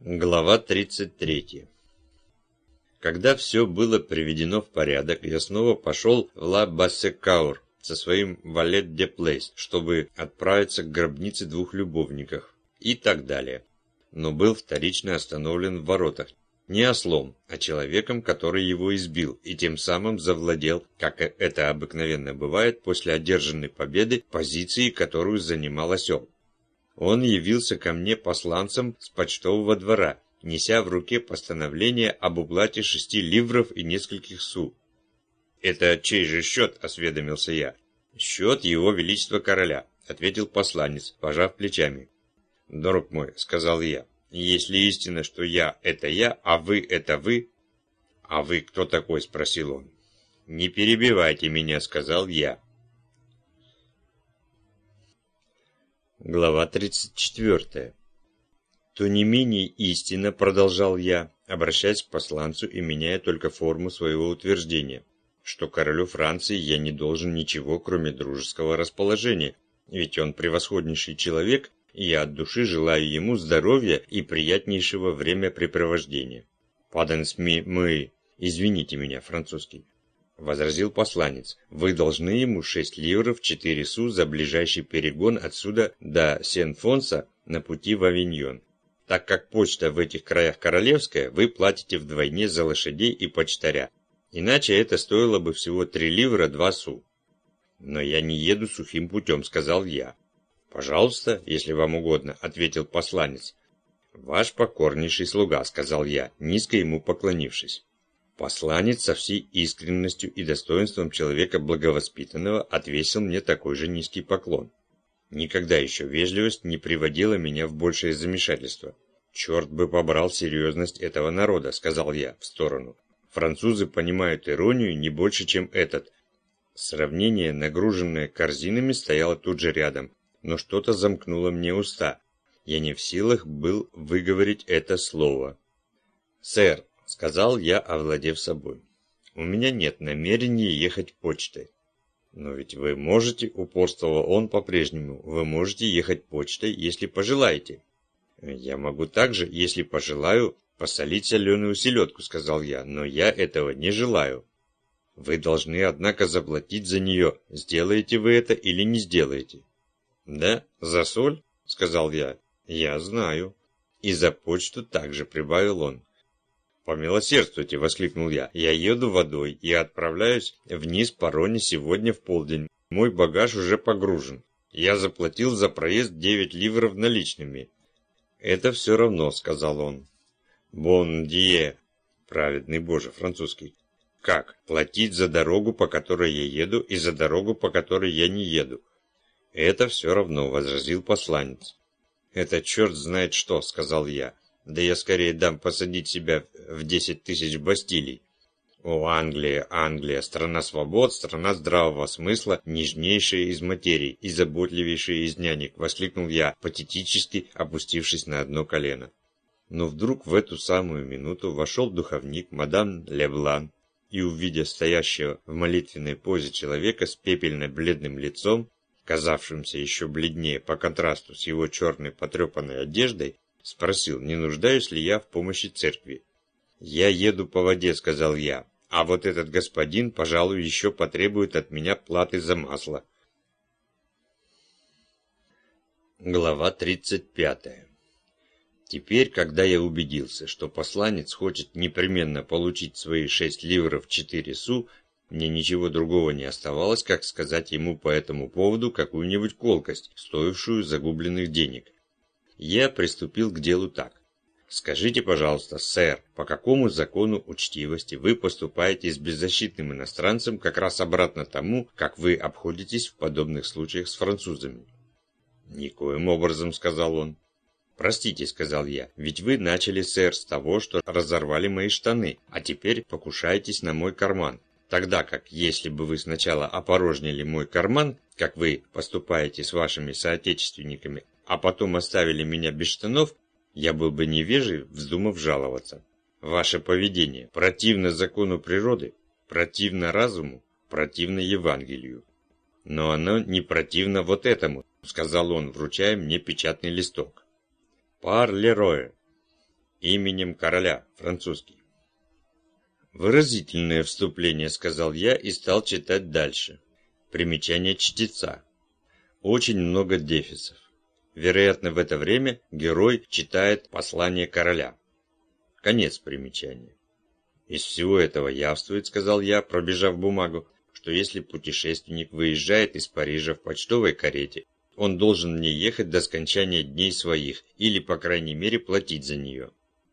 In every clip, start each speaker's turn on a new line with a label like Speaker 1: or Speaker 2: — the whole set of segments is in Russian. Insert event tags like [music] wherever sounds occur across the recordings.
Speaker 1: Глава 33 Когда все было приведено в порядок, я снова пошел в Ла Бассекаур со своим валет де плейс, чтобы отправиться к гробнице двух любовников и так далее. Но был вторично остановлен в воротах. Не ослом, а человеком, который его избил, и тем самым завладел, как это обыкновенно бывает после одержанной победы, позиции, которую занимал осел. Он явился ко мне посланцем с почтового двора, неся в руке постановление об уплате шести ливров и нескольких су. «Это чей же счет?» – осведомился я. «Счет его величества короля», – ответил посланец, пожав плечами. «Друг мой», – сказал я, если истина, что я – это я, а вы – это вы... А вы кто такой? – спросил он. Не перебивайте меня, – сказал я. Глава 34. То не менее истина, продолжал я, обращаясь к посланцу и меняя только форму своего утверждения, что королю Франции я не должен ничего, кроме дружеского расположения, ведь он превосходнейший человек и я от души желаю ему здоровья и приятнейшего времяпрепровождения. «Паденс ми мы...» «Извините меня, французский», — возразил посланец. «Вы должны ему шесть ливров четыре су за ближайший перегон отсюда до Сен-Фонса на пути в Авиньон. Так как почта в этих краях королевская, вы платите вдвойне за лошадей и почтаря. Иначе это стоило бы всего три ливра два су». «Но я не еду сухим путем», — сказал я. «Пожалуйста, если вам угодно», — ответил посланец. «Ваш покорнейший слуга», — сказал я, низко ему поклонившись. Посланец со всей искренностью и достоинством человека благовоспитанного отвесил мне такой же низкий поклон. Никогда еще вежливость не приводила меня в большее замешательство. «Черт бы побрал серьезность этого народа», — сказал я в сторону. «Французы понимают иронию не больше, чем этот». Сравнение, нагруженное корзинами, стояло тут же рядом но что-то замкнуло мне уста. Я не в силах был выговорить это слово. «Сэр», — сказал я, овладев собой, — «у меня нет намерения ехать почтой». «Но ведь вы можете», — упорствовал он по-прежнему, — «вы можете ехать почтой, если пожелаете». «Я могу также, если пожелаю, посолить соленую селедку», — сказал я, — «но я этого не желаю». «Вы должны, однако, заплатить за нее, сделаете вы это или не сделаете». «Да, за соль?» — сказал я. «Я знаю». «И за почту также», — прибавил он. «Помилосердствуйте!» — воскликнул я. «Я еду водой и отправляюсь вниз по Роне сегодня в полдень. Мой багаж уже погружен. Я заплатил за проезд 9 ливров наличными». «Это все равно», — сказал он. «Бон дие!» Праведный Боже, французский. «Как? Платить за дорогу, по которой я еду, и за дорогу, по которой я не еду?» «Это все равно», — возразил посланец. «Это черт знает что», — сказал я. «Да я скорее дам посадить себя в десять тысяч бастилий». «О, Англия, Англия, страна свобод, страна здравого смысла, нежнейшая из материй и заботливейшая из нянек», — воскликнул я, патетически опустившись на одно колено. Но вдруг в эту самую минуту вошел духовник мадам Леблан и, увидя стоящего в молитвенной позе человека с пепельно-бледным лицом, казавшимся еще бледнее по контрасту с его черной потрепанной одеждой, спросил, не нуждаюсь ли я в помощи церкви. «Я еду по воде», — сказал я, — «а вот этот господин, пожалуй, еще потребует от меня платы за масло». Глава 35 Теперь, когда я убедился, что посланец хочет непременно получить свои шесть ливров четыре су, мне ничего другого не оставалось, как сказать ему по этому поводу какую-нибудь колкость, стоившую загубленных денег. Я приступил к делу так. Скажите, пожалуйста, сэр, по какому закону учтивости вы поступаете с беззащитным иностранцем как раз обратно тому, как вы обходитесь в подобных случаях с французами? Никоим образом, сказал он. «Простите», — сказал я, — «ведь вы начали, сэр, с того, что разорвали мои штаны, а теперь покушаетесь на мой карман. Тогда как, если бы вы сначала опорожнили мой карман, как вы поступаете с вашими соотечественниками, а потом оставили меня без штанов, я был бы невежив, вздумав жаловаться. Ваше поведение противно закону природы, противно разуму, противно Евангелию. Но оно не противно вот этому, сказал он, вручая мне печатный листок. Пар Лерое. Именем короля, французский. Выразительное вступление, сказал я и стал читать дальше. Примечание чтеца. Очень много дефисов. Вероятно, в это время герой читает послание короля. Конец примечания. Из всего этого явствует, сказал я, пробежав бумагу, что если путешественник выезжает из Парижа в почтовой карете, он должен мне ехать до скончания дней своих или, по крайней мере, платить за нее.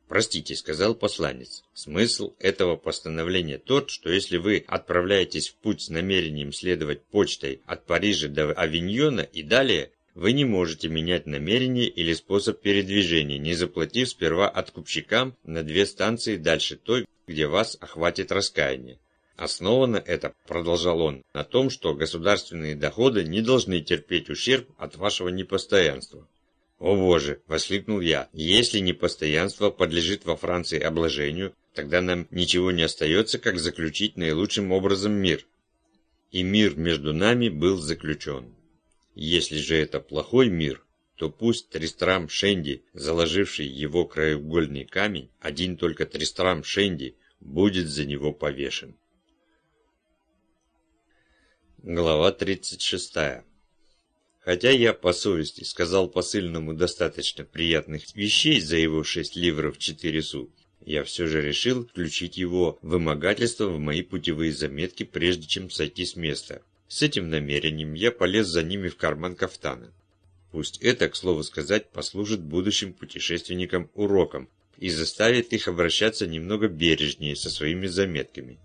Speaker 1: «Простите», — сказал посланец. «Смысл этого постановления тот, что если вы отправляетесь в путь с намерением следовать почтой от Парижа до Авиньона и далее, вы не можете менять намерение или способ передвижения, не заплатив сперва откупщикам на две станции дальше той, где вас охватит раскаяние. Основано это, продолжал он, на том, что государственные доходы не должны терпеть ущерб от вашего непостоянства. «О боже!» – воскликнул я. «Если непостоянство подлежит во Франции обложению, тогда нам ничего не остается, как заключить наилучшим образом мир». И мир между нами был заключен. Если же это плохой мир, то пусть Тристрам Шенди, заложивший его краеугольный камень, один только Тристрам Шенди, будет за него повешен. Глава 36. Хотя я по совести сказал посыльному достаточно приятных вещей за его 6 ливров 4 су, я все же решил включить его вымогательство в мои путевые заметки, прежде чем сойти с места. С этим намерением я полез за ними в карман кафтана. Пусть это, к слову сказать, послужит будущим путешественникам уроком и заставит их обращаться немного бережнее со своими заметками.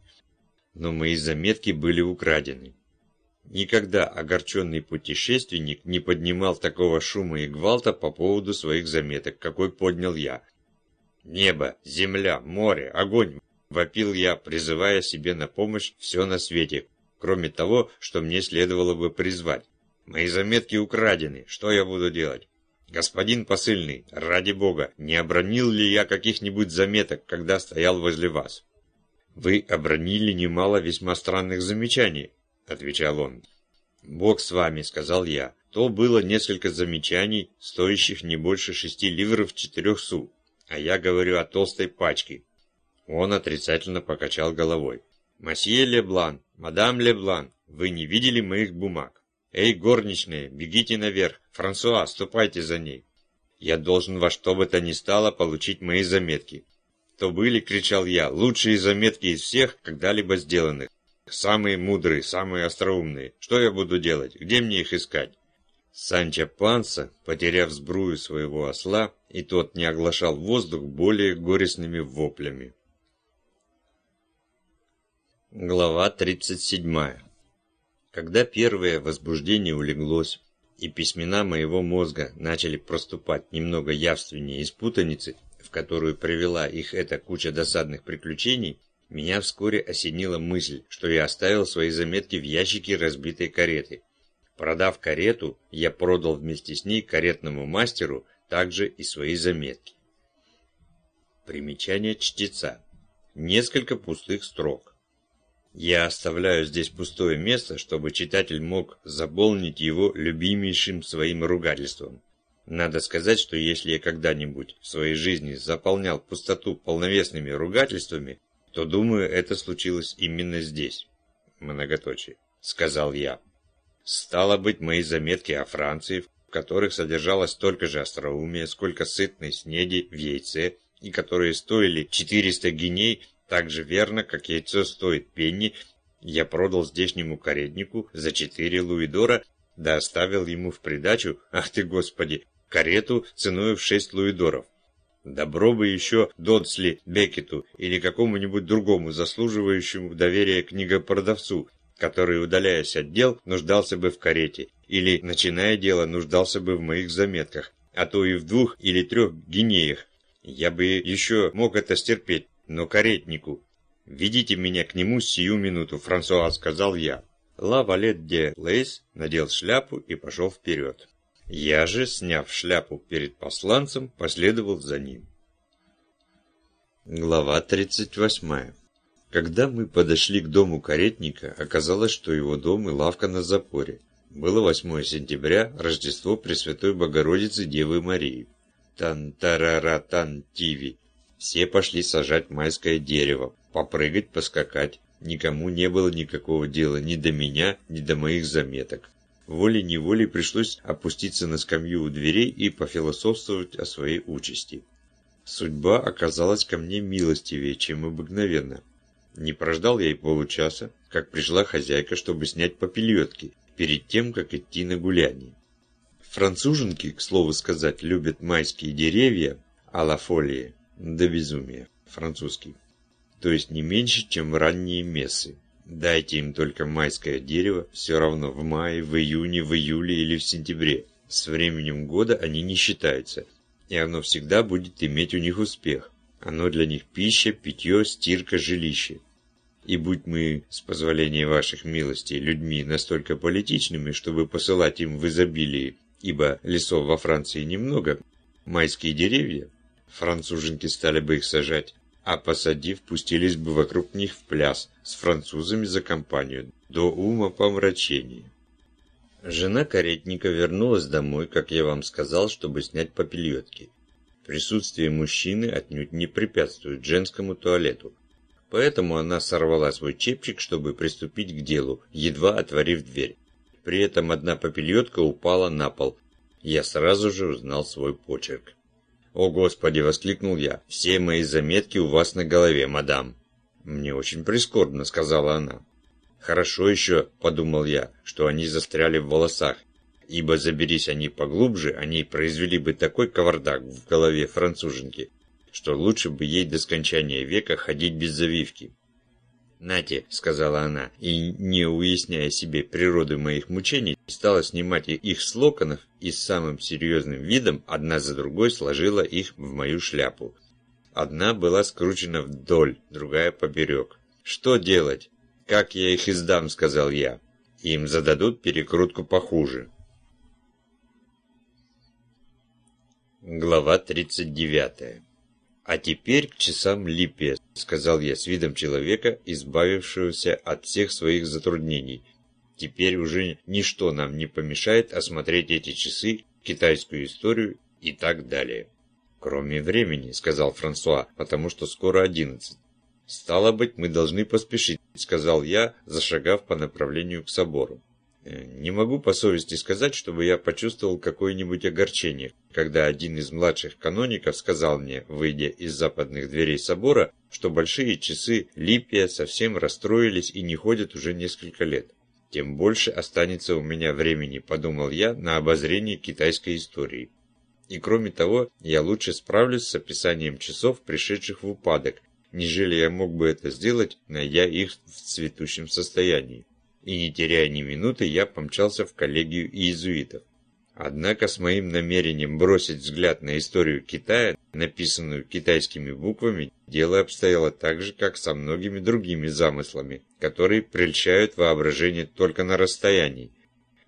Speaker 1: Но мои заметки были украдены. Никогда огорченный путешественник не поднимал такого шума и гвалта по поводу своих заметок, какой поднял я. «Небо, земля, море, огонь!» – вопил я, призывая себе на помощь все на свете, кроме того, что мне следовало бы призвать. «Мои заметки украдены, что я буду делать?» «Господин посыльный, ради бога, не обронил ли я каких-нибудь заметок, когда стоял возле вас?» «Вы обронили немало весьма странных замечаний», — отвечал он. «Бог с вами», — сказал я. То было несколько замечаний, стоящих не больше шести ливров четырех су, а я говорю о толстой пачке. Он отрицательно покачал головой. «Масье Леблан, мадам Леблан, вы не видели моих бумаг? Эй, горничные, бегите наверх, Франсуа, ступайте за ней. Я должен во что бы то ни стало получить мои заметки. То были, кричал я, лучшие заметки из всех, когда-либо сделанных. Самые мудрые, самые остроумные. Что я буду делать? Где мне их искать? Санчо Панса, потеряв сбрую своего осла, и тот не оглашал воздух более горестными воплями. Глава 37. Когда первое возбуждение улеглось, и письмена моего мозга начали проступать немного явственнее из путаницы, в которую привела их эта куча досадных приключений, меня вскоре осенила мысль, что я оставил свои заметки в ящике разбитой кареты. Продав карету, я продал вместе с ней каретному мастеру также и свои заметки. Примечание чтеца. Несколько пустых строк. Я оставляю здесь пустое место, чтобы читатель мог заполнить его любимейшим своим ругательством. Надо сказать, что если я когда-нибудь в своей жизни заполнял пустоту полновесными ругательствами, то, думаю, это случилось именно здесь. Многоточие. Сказал я. Стало быть, мои заметки о Франции, в которых содержалось столько же остроумия, сколько сытной снеди в яйце, и которые стоили 400 гиней, так же верно, как яйцо стоит пенни, я продал здешнему каретнику за 4 луидора, да оставил ему в придачу, [laughs] ах ты господи, карету ценой в 6 луидоров. Добро бы еще Додсли Бекету или какому-нибудь другому заслуживающему доверия книгопродавцу, который, удаляясь от дел, нуждался бы в карете, или, начиная дело, нуждался бы в моих заметках, а то и в двух или трех гинеях. Я бы еще мог это стерпеть, но каретнику. «Ведите меня к нему сию минуту», — Франсуа сказал я. Valet de place надел шляпу и пошел вперед. Я же, сняв шляпу перед посланцем, последовал за ним. Глава 38. Когда мы подошли к дому каретника, оказалось, что его дом и лавка на запоре. Было 8 сентября, Рождество Пресвятой Богородицы Девы Марии. Тан-тарара-тан-тиви. Все пошли сажать майское дерево, попрыгать, поскакать. Никому не было никакого дела ни до меня, ни до моих заметок. Волей-неволей пришлось опуститься на скамью у дверей и пофилософствовать о своей участи. Судьба оказалась ко мне милостивее, чем обыкновенно. Не прождал я и получаса, как пришла хозяйка, чтобы снять попельотки, перед тем, как идти на гуляние. Француженки, к слову сказать, любят майские деревья а ла фолии, до безумия, французский. То есть не меньше, чем ранние мессы. Дайте им только майское дерево, все равно в мае, в июне, в июле или в сентябре. С временем года они не считаются, и оно всегда будет иметь у них успех. Оно для них пища, питье, стирка, жилище. И будь мы, с позволения ваших милостей, людьми настолько политичными, чтобы посылать им в изобилии, ибо лесов во Франции немного, майские деревья, француженки стали бы их сажать, а посадив, пустились бы вокруг них в пляс с французами за компанию до ума помрачения. Жена каретника вернулась домой, как я вам сказал, чтобы снять попельотки. Присутствие мужчины отнюдь не препятствует женскому туалету. Поэтому она сорвала свой чепчик, чтобы приступить к делу, едва отворив дверь. При этом одна попельотка упала на пол. Я сразу же узнал свой почерк. «О, Господи!» – воскликнул я. «Все мои заметки у вас на голове, мадам». «Мне очень прискорбно», – сказала она. «Хорошо еще», – подумал я, – «что они застряли в волосах, ибо заберись они поглубже, они произвели бы такой кавардак в голове француженки, что лучше бы ей до скончания века ходить без завивки». «Нате», — сказала она, и, не уясняя себе природы моих мучений, стала снимать их с локонов и с самым серьезным видом одна за другой сложила их в мою шляпу. Одна была скручена вдоль, другая поперек. «Что делать? Как я их издам?» — сказал я. «Им зададут перекрутку похуже». Глава тридцать девятая. «А теперь к часам Липия», — сказал я с видом человека, избавившегося от всех своих затруднений. «Теперь уже ничто нам не помешает осмотреть эти часы, китайскую историю и так далее». «Кроме времени», — сказал Франсуа, — «потому что скоро одиннадцать». «Стало быть, мы должны поспешить», — сказал я, зашагав по направлению к собору. Э, не могу по совести сказать, чтобы я почувствовал какое-нибудь огорчение, когда один из младших каноников сказал мне, выйдя из западных дверей собора, что большие часы Липия совсем расстроились и не ходят уже несколько лет. Тем больше останется у меня времени, подумал я, на обозрение китайской истории. И кроме того, я лучше справлюсь с описанием часов, пришедших в упадок, нежели я мог бы это сделать, найдя их в цветущем состоянии и не теряя ни минуты, я помчался в коллегию иезуитов. Однако с моим намерением бросить взгляд на историю Китая, написанную китайскими буквами, дело обстояло так же, как со многими другими замыслами, которые прельщают воображение только на расстоянии.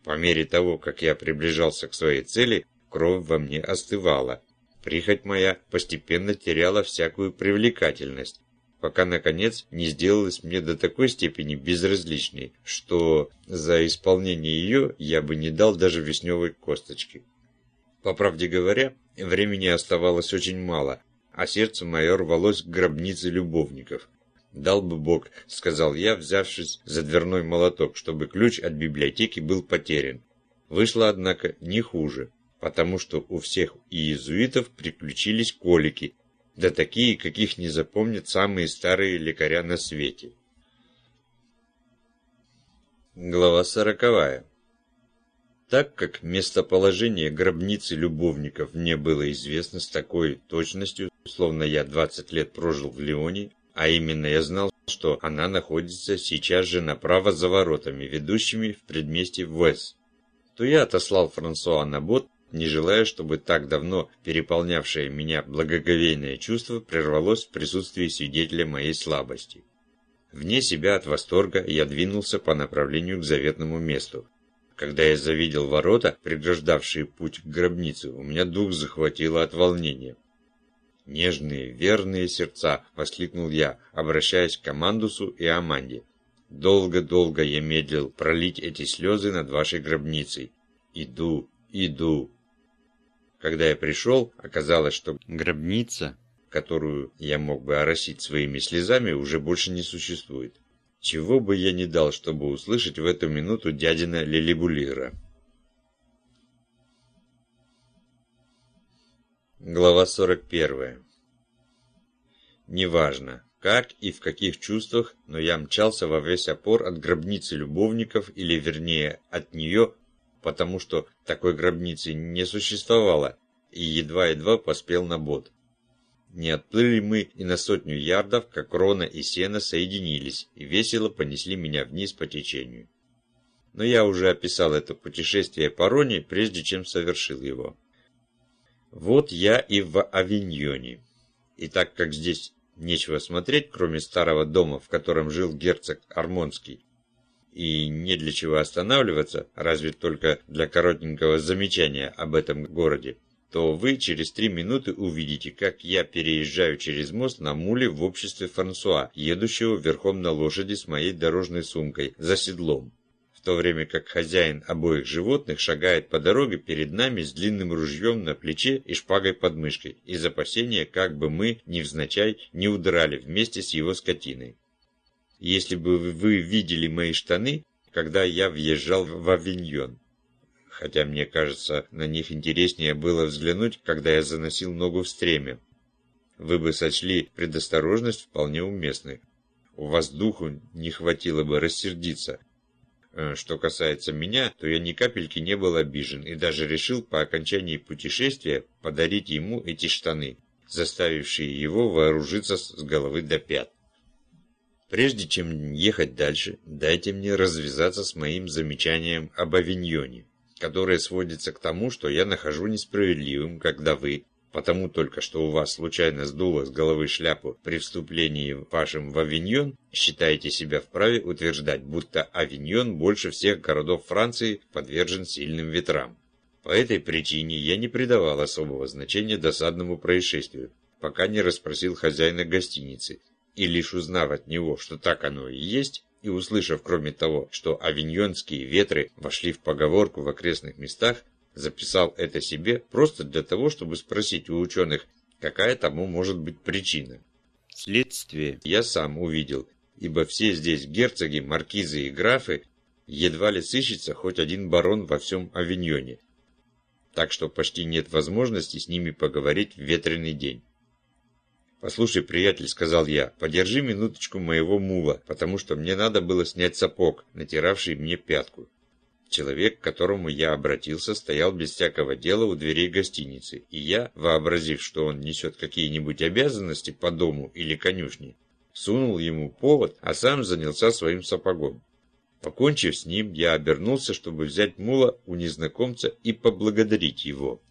Speaker 1: По мере того, как я приближался к своей цели, кровь во мне остывала. Прихоть моя постепенно теряла всякую привлекательность, пока, наконец, не сделалась мне до такой степени безразличной, что за исполнение ее я бы не дал даже вишневой косточки. По правде говоря, времени оставалось очень мало, а сердце мое рвалось к гробнице любовников. «Дал бы Бог», — сказал я, взявшись за дверной молоток, чтобы ключ от библиотеки был потерян. Вышло, однако, не хуже, потому что у всех иезуитов приключились колики, да такие, каких не запомнят самые старые лекаря на свете. Глава сороковая. Так как местоположение гробницы любовников мне было известно с такой точностью, словно я 20 лет прожил в Лионе, а именно я знал, что она находится сейчас же направо за воротами, ведущими в предместье Вес, то я отослал Франсуа на бот не желая, чтобы так давно переполнявшее меня благоговейное чувство прервалось в присутствии свидетеля моей слабости. Вне себя от восторга я двинулся по направлению к заветному месту. Когда я завидел ворота, преграждавшие путь к гробнице, у меня дух захватило от волнения. «Нежные, верные сердца!» — воскликнул я, обращаясь к Командусу и Аманде. «Долго-долго я медлил пролить эти слезы над вашей гробницей. Иду, иду, когда я пришел, оказалось, что гробница которую я мог бы оросить своими слезами, уже больше не существует. Чего бы я не дал, чтобы услышать в эту минуту дядина Лилибулира. Глава 41 Неважно, как и в каких чувствах, но я мчался во весь опор от гробницы любовников, или вернее от нее, потому что такой гробницы не существовало, и едва-едва поспел на бот. Не отплыли мы и на сотню ярдов, как Рона и Сена соединились и весело понесли меня вниз по течению. Но я уже описал это путешествие по Роне, прежде чем совершил его. Вот я и в Авиньоне. И так как здесь Нечего смотреть, кроме старого дома, в котором жил герцог Армонский. И не для чего останавливаться, разве только для коротенького замечания об этом городе, то вы через три минуты увидите, как я переезжаю через мост на муле в обществе Франсуа, едущего верхом на лошади с моей дорожной сумкой за седлом в то время как хозяин обоих животных шагает по дороге перед нами с длинным ружьем на плече и шпагой под мышкой, из опасения, как бы мы, невзначай, не удрали вместе с его скотиной. Если бы вы видели мои штаны, когда я въезжал в Авиньон, хотя мне кажется, на них интереснее было взглянуть, когда я заносил ногу в стреме, вы бы сочли предосторожность вполне уместной. У вас духу не хватило бы рассердиться, Э, что касается меня, то я ни капельки не был обижен и даже решил по окончании путешествия подарить ему эти штаны, заставившие его вооружиться с головы до пят. Прежде чем ехать дальше, дайте мне развязаться с моим замечанием об авиньоне, которое сводится к тому, что я нахожу несправедливым, когда вы, Потому только что у вас случайно сдуло с головы шляпу при вступлении вашим в Авиньон, считаете себя вправе утверждать, будто Авиньон больше всех городов Франции подвержен сильным ветрам. По этой причине я не придавал особого значения досадному происшествию, пока не расспросил хозяина гостиницы, и лишь узнав от него, что так оно и есть, и услышав, кроме того, что авиньонские ветры вошли в поговорку в окрестных местах, Записал это себе просто для того, чтобы спросить у ученых, какая тому может быть причина. Следствие я сам увидел, ибо все здесь герцоги, маркизы и графы, едва ли сыщется хоть один барон во всем Авиньоне. Так что почти нет возможности с ними поговорить в ветреный день. «Послушай, приятель», — сказал я, — «подержи минуточку моего мула, потому что мне надо было снять сапог, натиравший мне пятку». Человек, к которому я обратился, стоял без всякого дела у дверей гостиницы, и я, вообразив, что он несет какие-нибудь обязанности по дому или конюшне, сунул ему повод, а сам занялся своим сапогом. Покончив с ним, я обернулся, чтобы взять мула у незнакомца и поблагодарить его.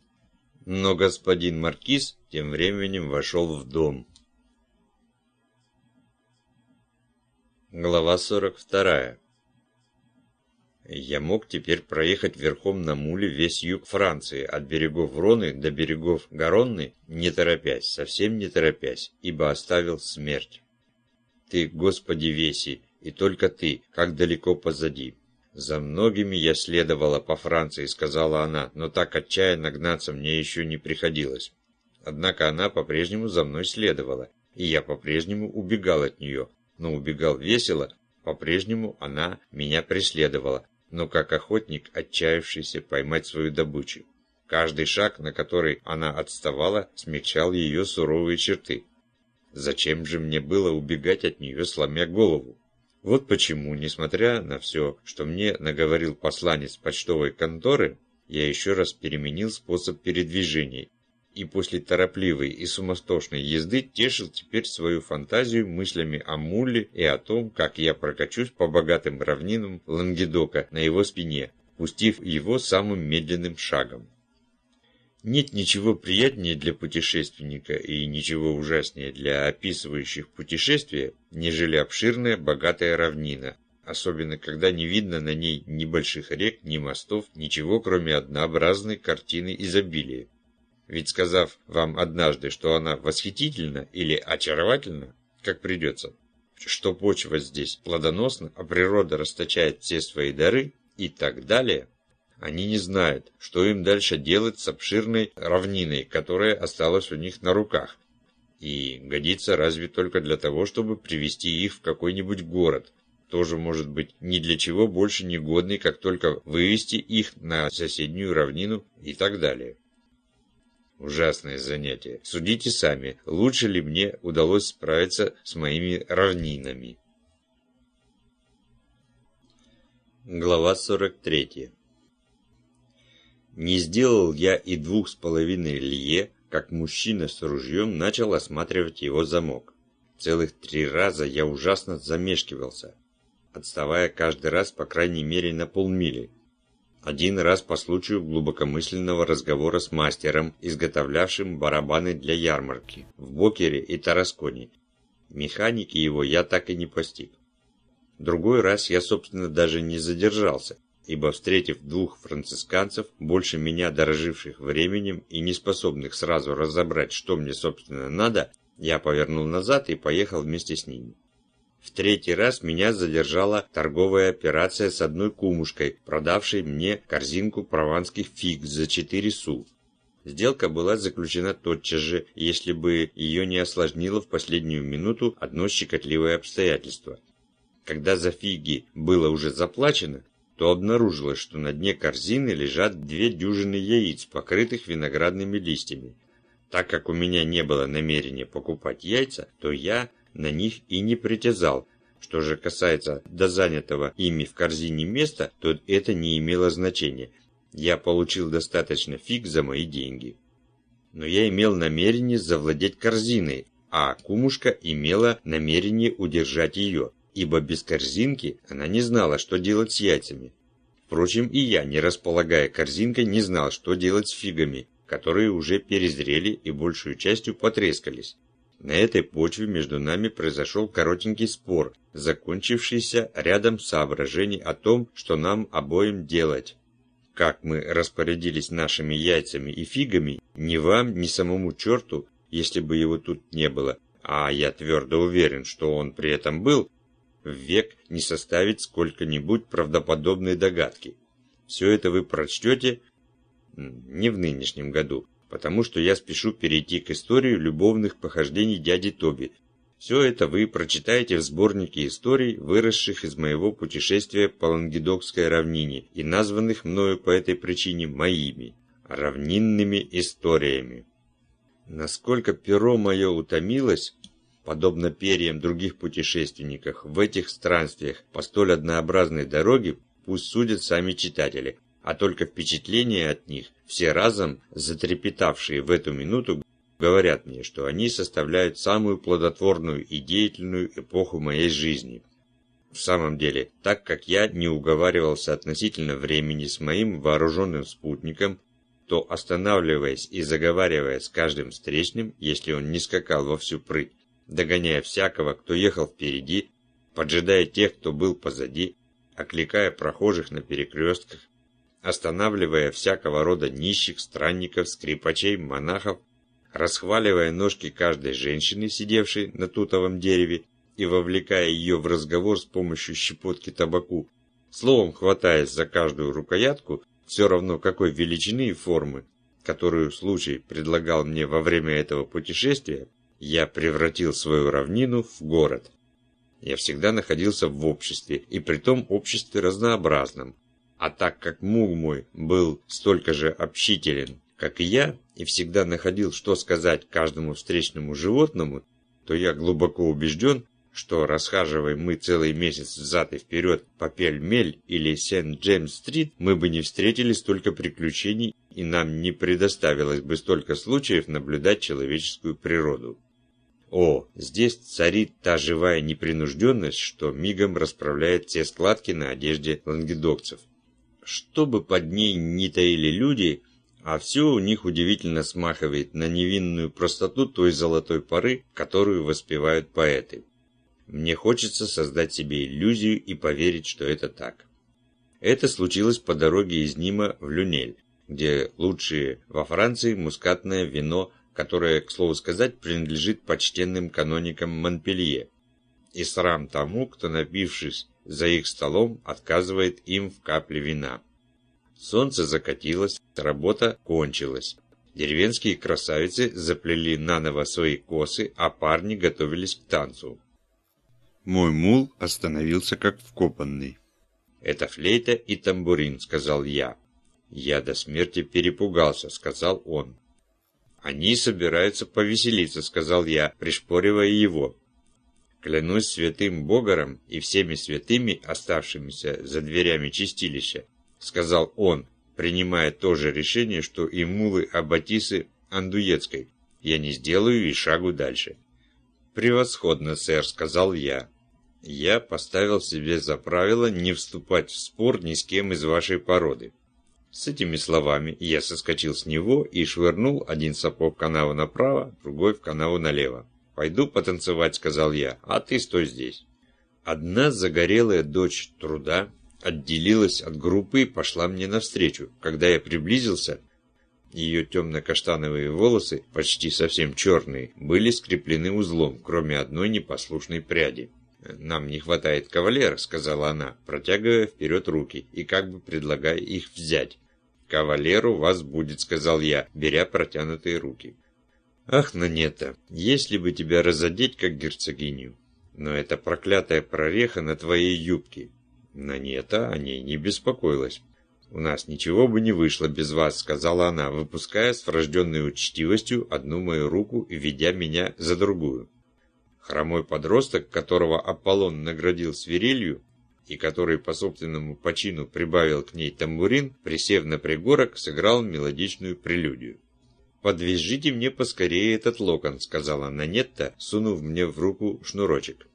Speaker 1: Но господин Маркиз тем временем вошел в дом. Глава сорок вторая. Я мог теперь проехать верхом на муле весь юг Франции, от берегов Роны до берегов Гаронны, не торопясь, совсем не торопясь, ибо оставил смерть. Ты, Господи, веси, и только ты, как далеко позади. За многими я следовала по Франции, сказала она, но так отчаянно гнаться мне еще не приходилось. Однако она по-прежнему за мной следовала, и я по-прежнему убегал от нее, но убегал весело, по-прежнему она меня преследовала, но как охотник, отчаявшийся поймать свою добычу. Каждый шаг, на который она отставала, смягчал ее суровые черты. Зачем же мне было убегать от нее, сломя голову? Вот почему, несмотря на все, что мне наговорил посланец почтовой конторы, я еще раз переменил способ передвижения и после торопливой и суматошной езды тешил теперь свою фантазию мыслями о Мулле и о том, как я прокачусь по богатым равнинам Лангедока на его спине, пустив его самым медленным шагом. Нет ничего приятнее для путешественника и ничего ужаснее для описывающих путешествия, нежели обширная богатая равнина, особенно когда не видно на ней ни больших рек, ни мостов, ничего кроме однообразной картины изобилия. Ведь сказав вам однажды, что она восхитительна или очаровательна, как придется, что почва здесь плодоносна, а природа расточает все свои дары и так далее, они не знают, что им дальше делать с обширной равниной, которая осталась у них на руках. И годится разве только для того, чтобы привести их в какой-нибудь город. Тоже может быть ни для чего больше не годный, как только вывести их на соседнюю равнину и так далее. Ужасное занятие. Судите сами, лучше ли мне удалось справиться с моими равнинами. Глава 43 Не сделал я и двух с половиной лье, как мужчина с ружьем начал осматривать его замок. Целых три раза я ужасно замешкивался, отставая каждый раз по крайней мере на полмили. Один раз по случаю глубокомысленного разговора с мастером, изготовлявшим барабаны для ярмарки в Бокере и Тарасконе. Механики его я так и не постиг. Другой раз я, собственно, даже не задержался, ибо, встретив двух францисканцев, больше меня дороживших временем и не способных сразу разобрать, что мне, собственно, надо, я повернул назад и поехал вместе с ними. В третий раз меня задержала торговая операция с одной кумушкой, продавшей мне корзинку прованских фиг за 4 су. Сделка была заключена тотчас же, если бы ее не осложнило в последнюю минуту одно щекотливое обстоятельство. Когда за фиги было уже заплачено, то обнаружилось, что на дне корзины лежат две дюжины яиц, покрытых виноградными листьями. Так как у меня не было намерения покупать яйца, то я на них и не притязал. Что же касается до занятого ими в корзине места, то это не имело значения. Я получил достаточно фиг за мои деньги. Но я имел намерение завладеть корзиной, а кумушка имела намерение удержать ее, ибо без корзинки она не знала, что делать с яйцами. Впрочем, и я, не располагая корзинкой, не знал, что делать с фигами, которые уже перезрели и большую частью потрескались. На этой почве между нами произошел коротенький спор, закончившийся рядом соображений о том, что нам обоим делать. Как мы распорядились нашими яйцами и фигами, ни вам, ни самому черту, если бы его тут не было, а я твердо уверен, что он при этом был, век не составить сколько-нибудь правдоподобной догадки. Все это вы прочтете не в нынешнем году, потому что я спешу перейти к истории любовных похождений дяди Тоби. Все это вы прочитаете в сборнике историй, выросших из моего путешествия по Лангедокской равнине и названных мною по этой причине моими равнинными историями. Насколько перо мое утомилось, подобно перьям других путешественников, в этих странствиях по столь однообразной дороге, пусть судят сами читатели – а только впечатления от них, все разом затрепетавшие в эту минуту, говорят мне, что они составляют самую плодотворную и деятельную эпоху моей жизни. В самом деле, так как я не уговаривался относительно времени с моим вооруженным спутником, то, останавливаясь и заговаривая с каждым встречным, если он не скакал во всю прыть, догоняя всякого, кто ехал впереди, поджидая тех, кто был позади, окликая прохожих на перекрестках, останавливая всякого рода нищих, странников, скрипачей, монахов, расхваливая ножки каждой женщины, сидевшей на тутовом дереве, и вовлекая ее в разговор с помощью щепотки табаку, словом хватаясь за каждую рукоятку, все равно какой величины и формы, которую случай предлагал мне во время этого путешествия, я превратил свою равнину в город. Я всегда находился в обществе, и при том обществе разнообразном, а так как муг мой был столько же общителен, как и я, и всегда находил, что сказать каждому встречному животному, то я глубоко убежден, что расхаживая мы целый месяц взад и вперед по Пель-Мель или Сент-Джеймс-стрит, мы бы не встретили столько приключений и нам не предоставилось бы столько случаев наблюдать человеческую природу. О, здесь царит та живая непринужденность, что мигом расправляет все складки на одежде лангедокцев что бы под ней ни таили люди, а все у них удивительно смахивает на невинную простоту той золотой поры, которую воспевают поэты. Мне хочется создать себе иллюзию и поверить, что это так. Это случилось по дороге из Нима в Люнель, где лучшее во Франции мускатное вино, которое, к слову сказать, принадлежит почтенным каноникам Монпелье. И срам тому, кто, напившись за их столом отказывает им в капле вина. Солнце закатилось, работа кончилась. Деревенские красавицы заплели наново свои косы, а парни готовились к танцу. Мой мул остановился как вкопанный. «Это флейта и тамбурин», — сказал я. «Я до смерти перепугался», — сказал он. «Они собираются повеселиться», — сказал я, пришпоривая его. «Клянусь святым Богором и всеми святыми, оставшимися за дверями чистилища», — сказал он, принимая то же решение, что и мулы Аббатисы Андуецкой. «Я не сделаю и шагу дальше». «Превосходно, сэр», — сказал я. «Я поставил себе за правило не вступать в спор ни с кем из вашей породы. С этими словами я соскочил с него и швырнул один сапог в канаву направо, другой в канаву налево. «Пойду потанцевать», — сказал я, — «а ты стой здесь». Одна загорелая дочь труда отделилась от группы и пошла мне навстречу. Когда я приблизился, ее темно-каштановые волосы, почти совсем черные, были скреплены узлом, кроме одной непослушной пряди. «Нам не хватает кавалера», — сказала она, протягивая вперед руки и как бы предлагая их взять. «Кавалер у вас будет», — сказал я, беря протянутые руки. «Ах, Нанета, если бы тебя разодеть, как герцогиню! Но это проклятая прореха на твоей юбке!» Нанета о ней не беспокоилась. «У нас ничего бы не вышло без вас», — сказала она, выпуская с врожденной учтивостью одну мою руку и ведя меня за другую. Хромой подросток, которого Аполлон наградил свирелью, и который по собственному почину прибавил к ней тамбурин, присев на пригорок, сыграл мелодичную прелюдию. «Подвяжите мне поскорее этот локон», — сказала Нанетта, сунув мне в руку шнурочек.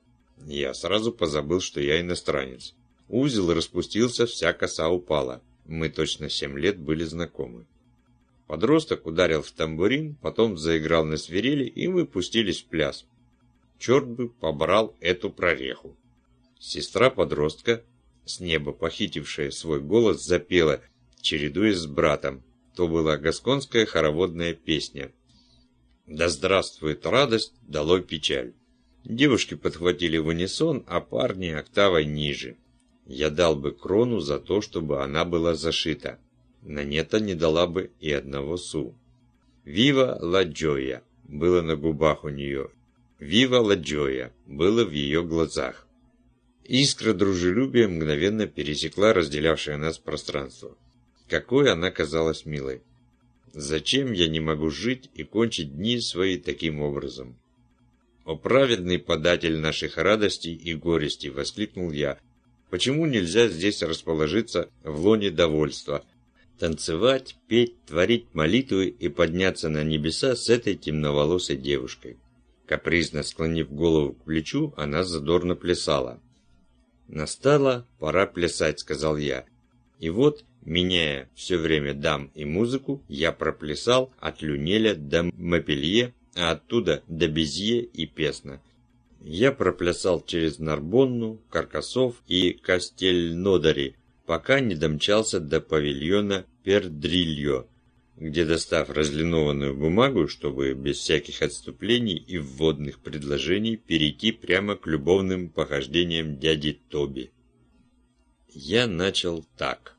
Speaker 1: Я сразу позабыл, что я иностранец. Узел распустился, вся коса упала. Мы точно семь лет были знакомы. Подросток ударил в тамбурин, потом заиграл на свирели, и мы пустились в пляс. Черт бы побрал эту прореху. Сестра подростка, с неба похитившая свой голос, запела, чередуясь с братом. То была гасконская хороводная песня. «Да здравствует радость, долой печаль». Девушки подхватили в унисон, а парни октавой ниже. Я дал бы крону за то, чтобы она была зашита. Нанета не дала бы и одного су. «Вива ла Джоя» было на губах у нее, «Вива ла Джоя» было в ее глазах. Искра дружелюбия мгновенно пересекла разделявшее нас пространство. Какой она казалась милой. Зачем я не могу жить и кончить дни свои таким образом? «О праведный податель наших радостей и горестей!» — воскликнул я. «Почему нельзя здесь расположиться в лоне довольства, танцевать, петь, творить молитвы и подняться на небеса с этой темноволосой девушкой?» Капризно склонив голову к плечу, она задорно плясала. «Настала пора плясать», — сказал я. И вот, меняя все время дам и музыку, я проплясал от Люнеля до Мапелье, а оттуда до Безье и Песна. Я проплясал через Нарбонну, Каркасов и Кастельнодари, пока не домчался до павильона Пердрильо, где, достав разлинованную бумагу, чтобы без всяких отступлений и вводных предложений перейти прямо к любовным похождениям дяди Тоби. Я начал так.